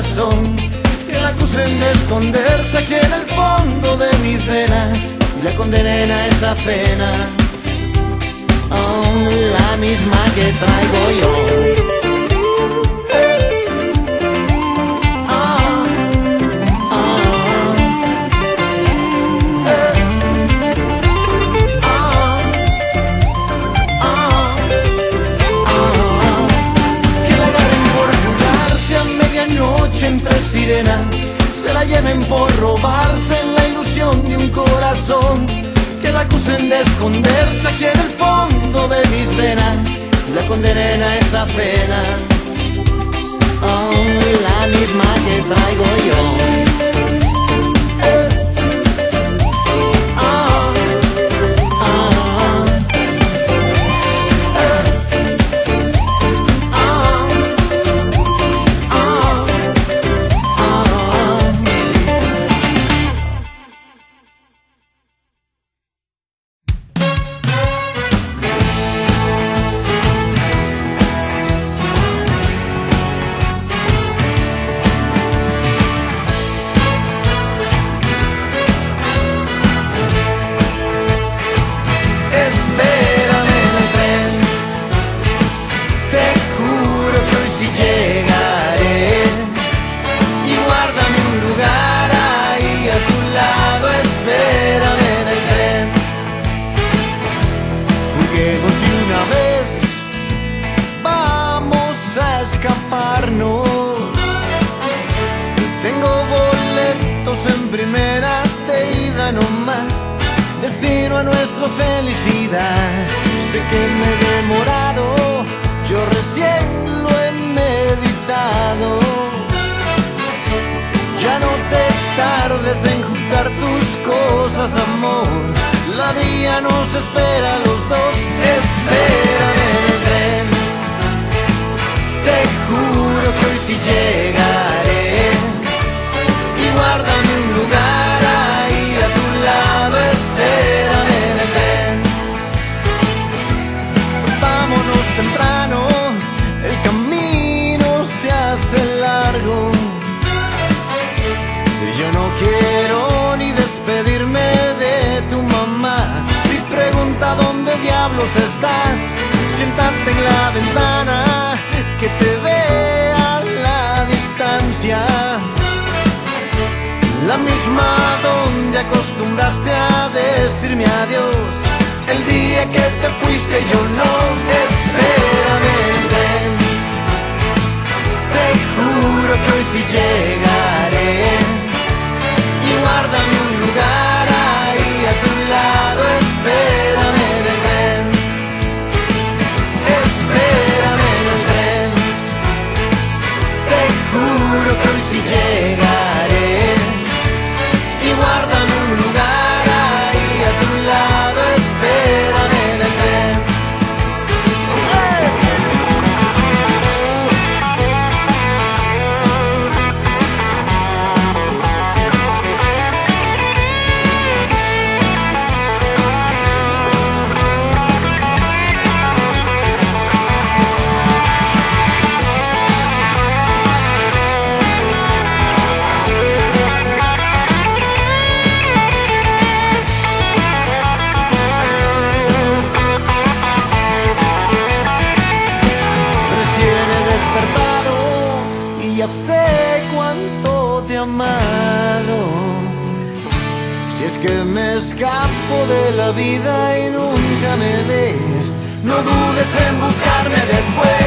que la acusen de esconderse aquí en el fondo de mis venas, y la condenen a esa pena, oh, la misma que traigo yo. noche entre sirenas se la lleven por robarse en la ilusión de un corazón que la acusen de esconderse aquí en el fondo de mis venas la condena a esa pena. Oh, la misma que traigo yo. diablos estás? Siéntate en la ventana, que te vea la distancia. La misma donde acostumbraste a decirme adiós. El día que te fuiste yo no espérame. Ven. Te juro que hoy sí llegaré y guárdame un lugar. Que me escapo de la vida y nunca me ves. No dudes en buscarme después.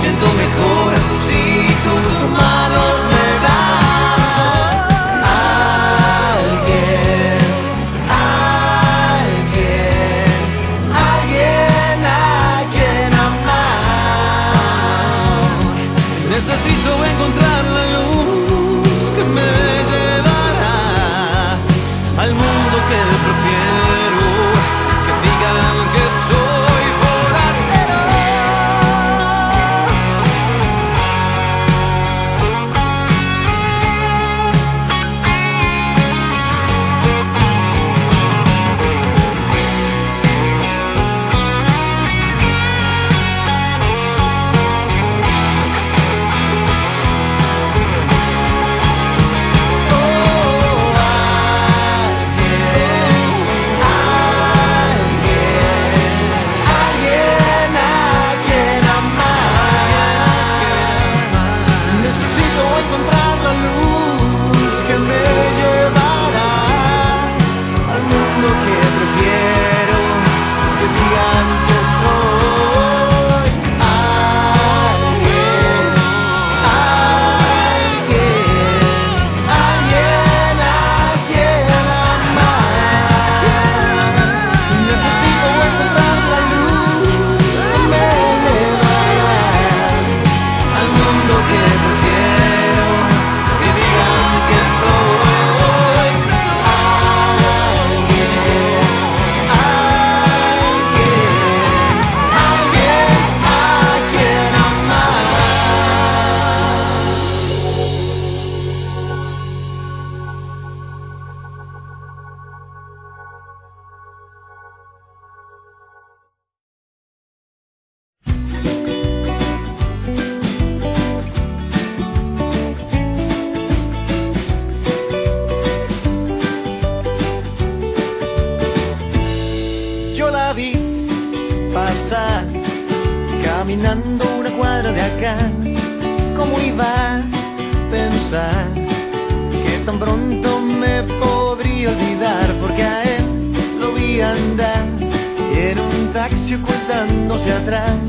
Siento mejor. Si tus manos me de acá. ¿Cómo iba a pensar que tan pronto me podría olvidar? Porque a él lo vi andar en un taxi ocultándose atrás.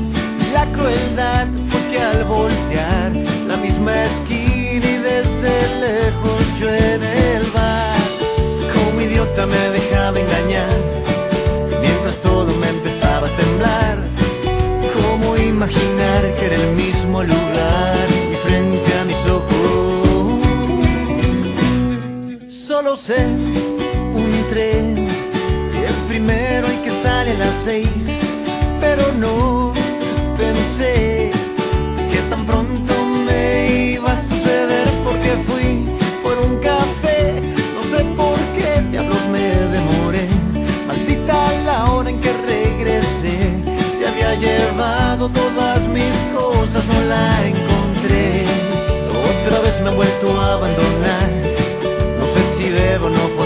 La crueldad fue que al voltear la misma esquina y desde lejos yo en el bar, imaginar que era el mismo lugar y frente a mis ojos? Solo sé un tren, el primero y que sale a las seis, pero no pensé que tan pronto me iba a suceder porque fui por un café, no sé por qué diablos me demoré, maldita la hora en que regresé, se había llevado todas mis cosas, no la encontré, otra vez me han vuelto a abandonar, no sé si debo no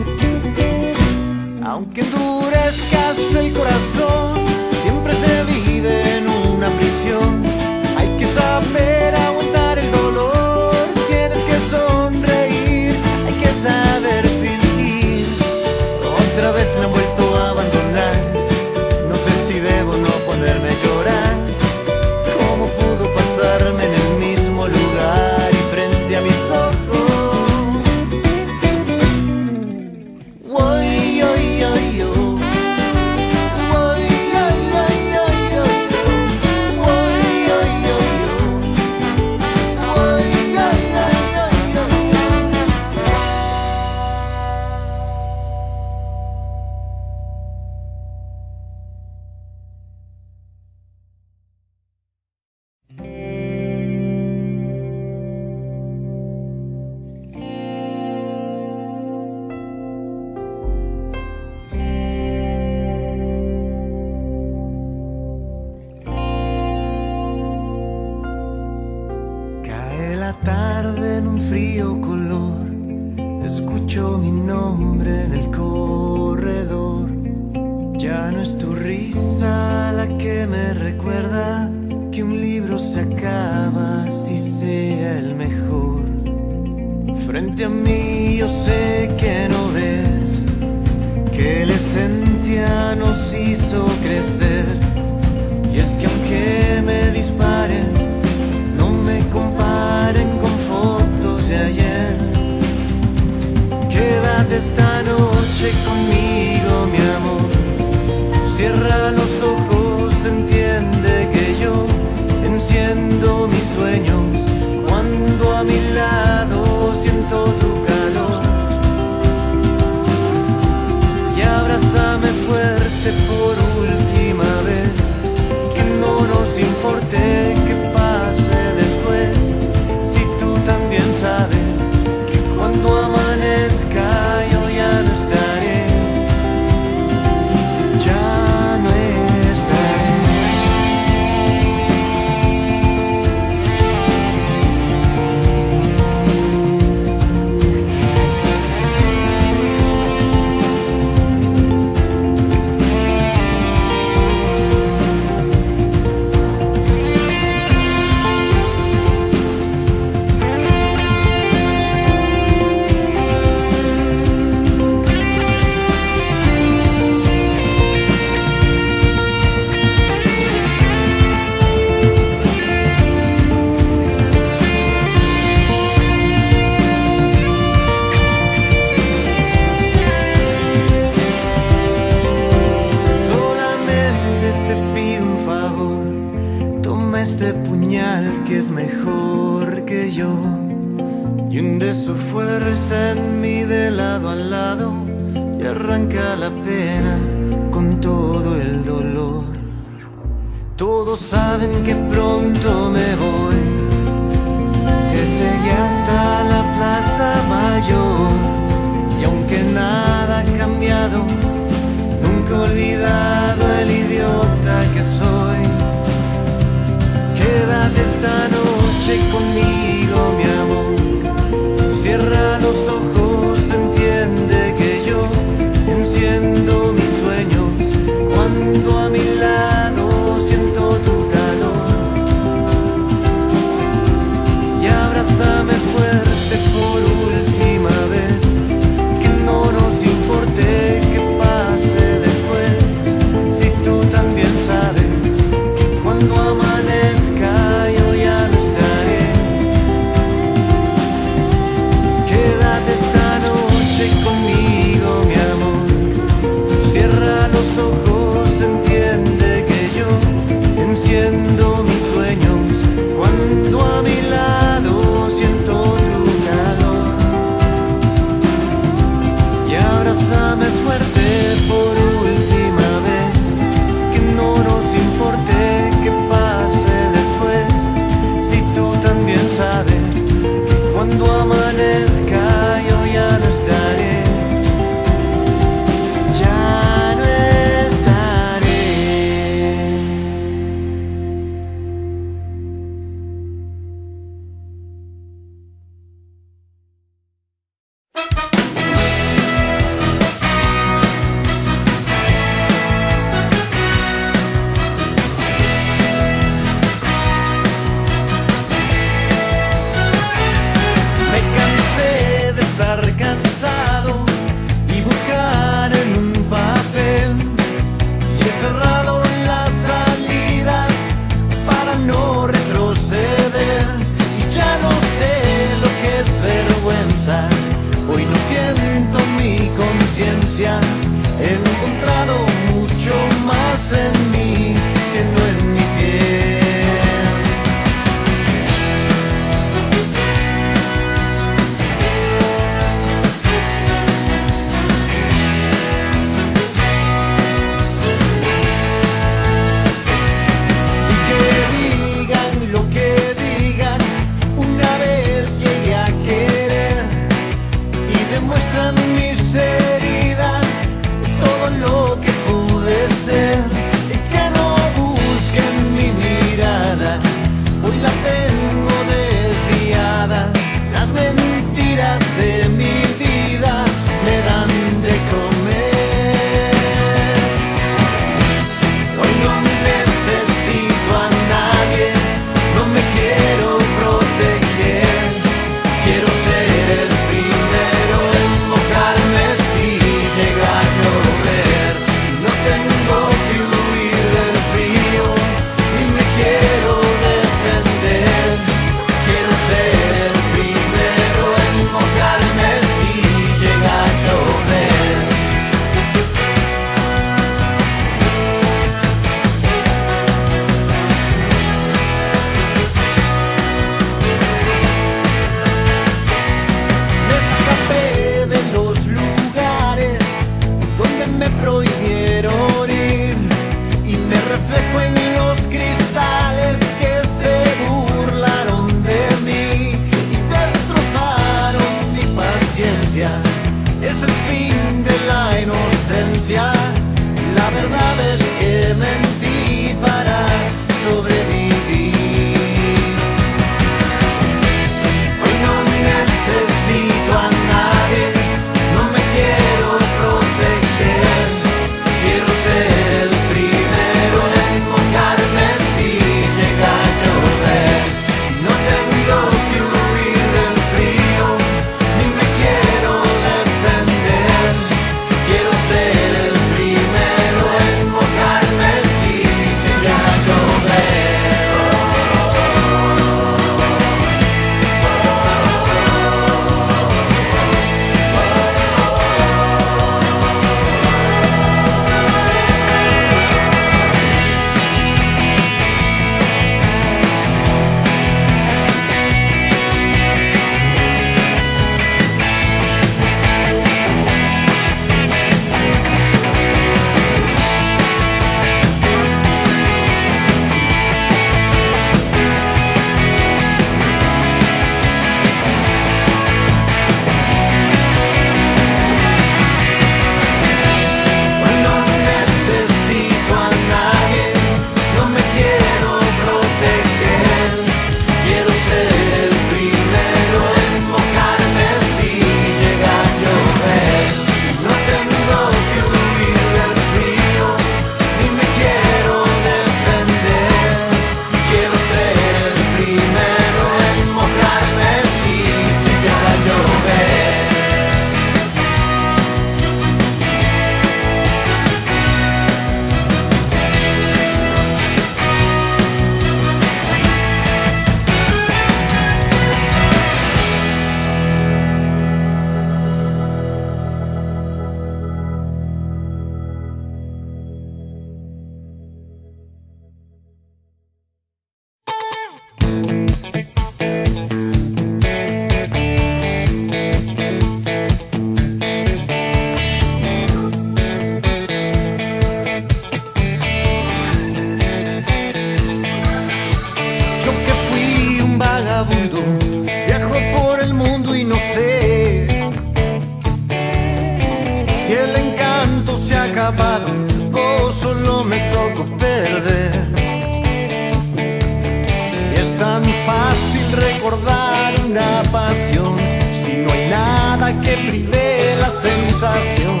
si no hay nada que prive la sensación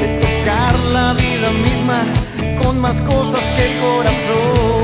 de tocar la vida misma con más cosas que el corazón.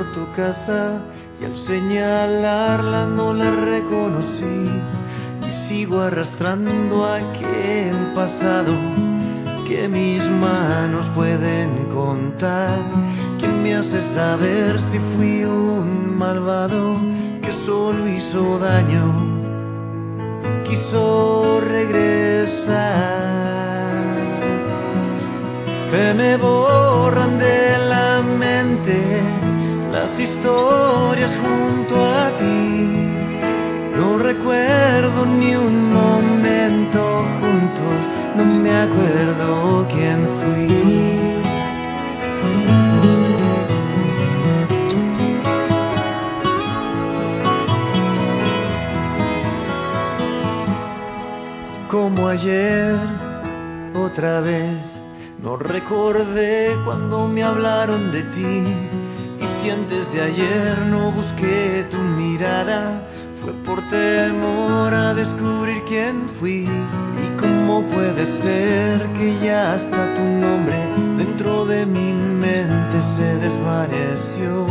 Por tu casa y al señalarla no la reconocí y sigo arrastrando aquel pasado que mis manos pueden contar. ¿Quién me hace saber si fui un malvado que solo hizo daño? Quiso regresar. Se me borran de la historias junto a ti. No recuerdo ni un momento juntos, no me acuerdo quién fui. Como ayer, otra vez, no recordé cuando me hablaron de ti. Si antes de ayer no busqué tu mirada, fue por temor a descubrir quién fui. Y cómo puede ser que ya hasta tu nombre dentro de mi mente se desvaneció.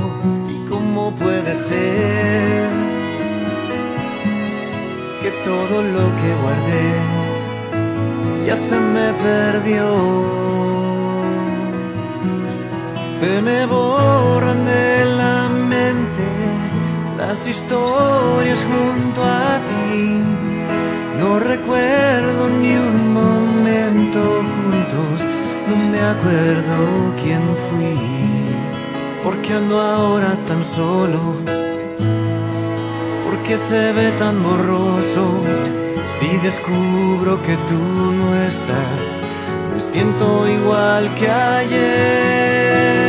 Y cómo puede ser que todo lo que guardé ya se me perdió. Se me borran de la mente las historias junto a ti. No recuerdo ni un momento juntos, no me acuerdo quién fui. Porque ando ahora tan solo, porque se ve tan borroso. Si descubro que tú no estás, me siento igual que ayer.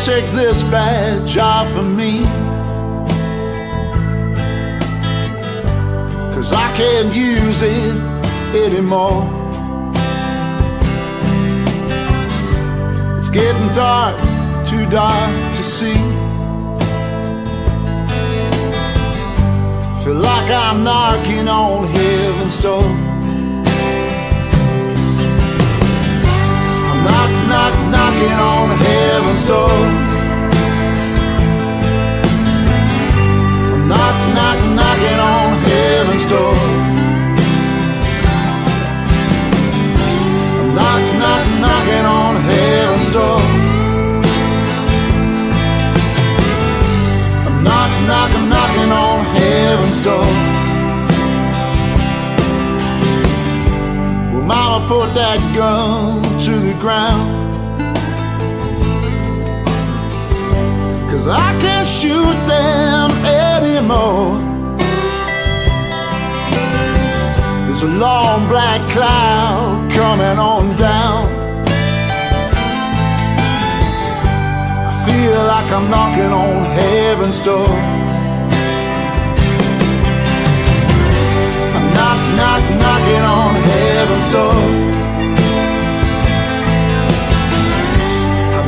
take this badge off of me. Cause I can't use it anymore. It's getting dark, too dark to see. Feel like I'm knocking on heaven's door. I'm knock, knock, knock knocking on heaven's door. Knock, knock, knocking on heaven's door. Knock, knock, knocking on heaven's door. Knock, knock, knocking on heaven's door. Well, Mama put that gun to the ground. Cause I can't shoot them anymore. There's a long black cloud coming on down. I feel like I'm knocking on heaven's door. I'm knock, knock, knocking on heaven's door.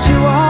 what you are.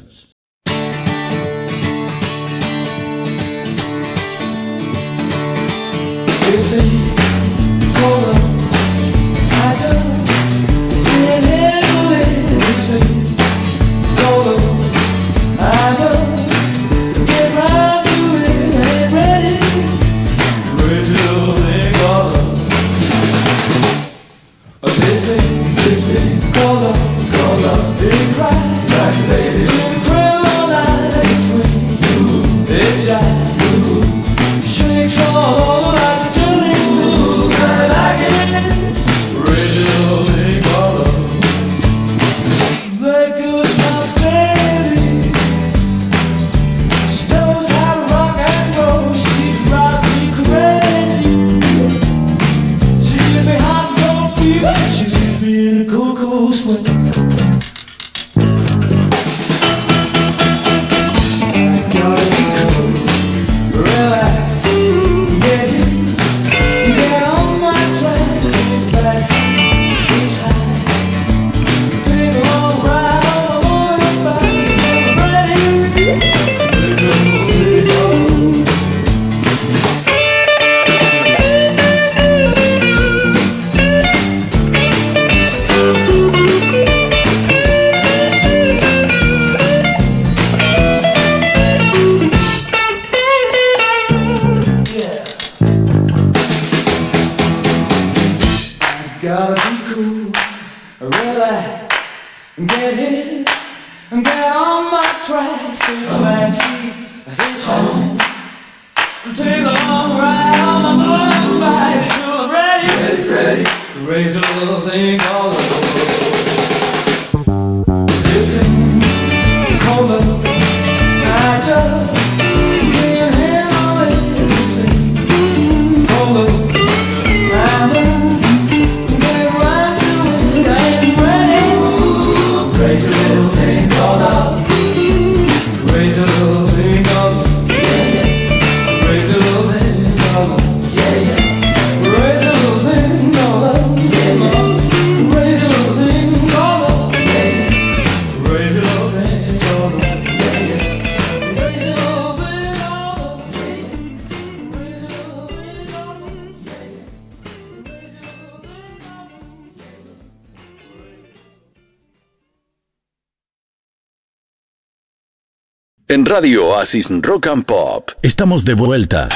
Oasis Rock and Pop estamos de vuelta.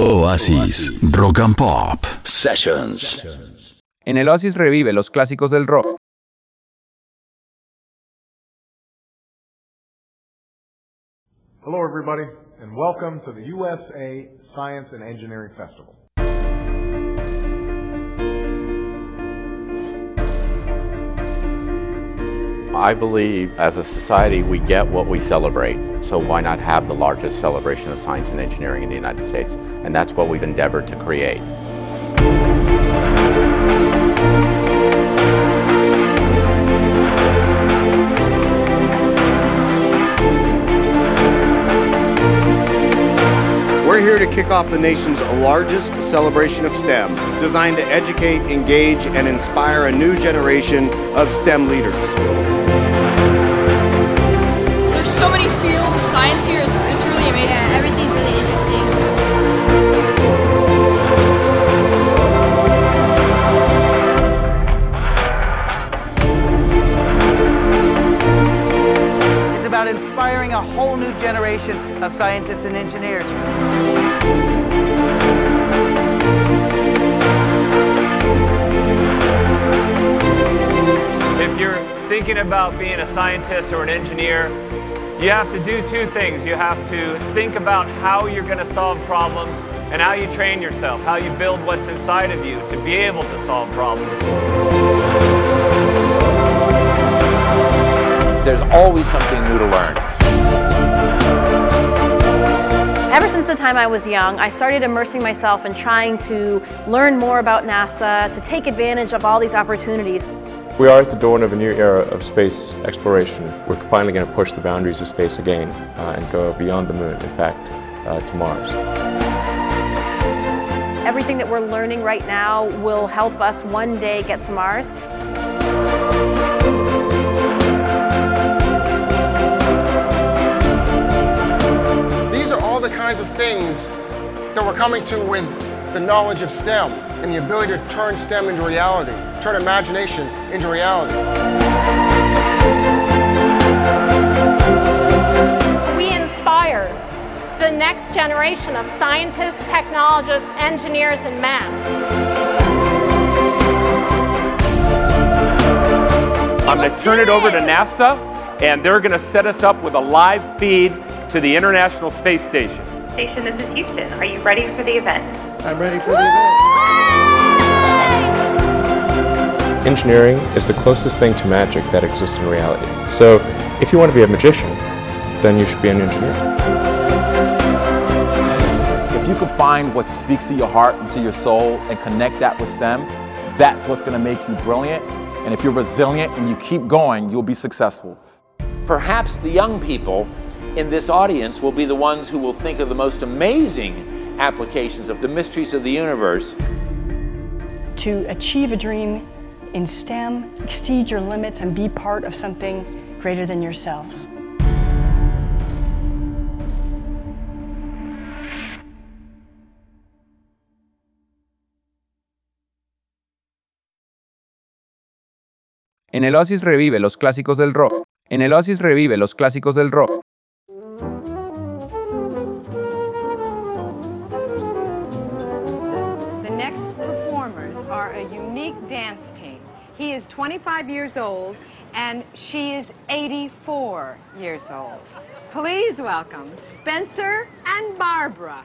Oasis Rock and Pop Sessions. En el Oasis revive los clásicos del rock. Hello, everybody, and welcome to the USA Science and Engineering Festival. I believe as a society we get what we celebrate. So why not have the largest celebration of science and engineering in the United States? And that's what we've endeavored to create. Kick off the nation's largest celebration of STEM, designed to educate, engage, and inspire a new generation of STEM leaders. There's so many fields of science here. It's, it's really amazing. Yeah, everything's really interesting. It's about inspiring a whole new generation of scientists and engineers. If you're thinking about being a scientist or an engineer, you have to do two things. You have to think about how you're going to solve problems and how you train yourself, how you build what's inside of you to be able to solve problems. There's always something new to learn. Ever since the time I was young, I started immersing myself in trying to learn more about NASA, to take advantage of all these opportunities. We are at the dawn of a new era of space exploration. We're finally going to push the boundaries of space again uh, and go beyond the moon, in fact, uh, to Mars. everything that we're learning right now will help us one day get to Mars. The kinds of things that we're coming to with the knowledge of STEM and the ability to turn STEM into reality, turn imagination into reality. We inspire the next generation of scientists, technologists, engineers, and math. I'm going to turn it over to NASA, and they're going to set us up with a live feed to the International Space Station. Station, this is Houston. Are you ready for the event? I'm ready for the event. Engineering is the closest thing to magic that exists in reality. So, if you want to be a magician, then you should be an engineer. If you can find what speaks to your heart and to your soul and connect that with STEM, that's what's going to make you brilliant. And if you're resilient and you keep going, you'll be successful. Perhaps the young people in this audience will be the ones who will think of the most amazing applications of the mysteries of the universe. To achieve a dream in STEM, exceed your limits, and be part of something greater than yourselves. En el Oasis revive los clásicos del rock. En el Oasis revive los clásicos del rock. Is 25 years old and she is 84 years old. Please welcome Spencer and Barbara.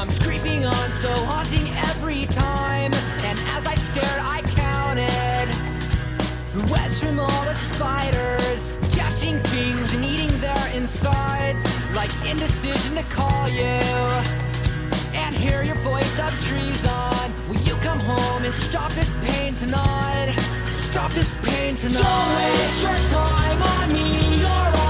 comes creeping on, so haunting every time. And as I stared, I counted the webs from all the spiders, catching things and eating their insides, like indecision to call you. And hear your voice of treason. Will you come home and stop this pain tonight? Stop this pain tonight. Don't waste your time on me. You're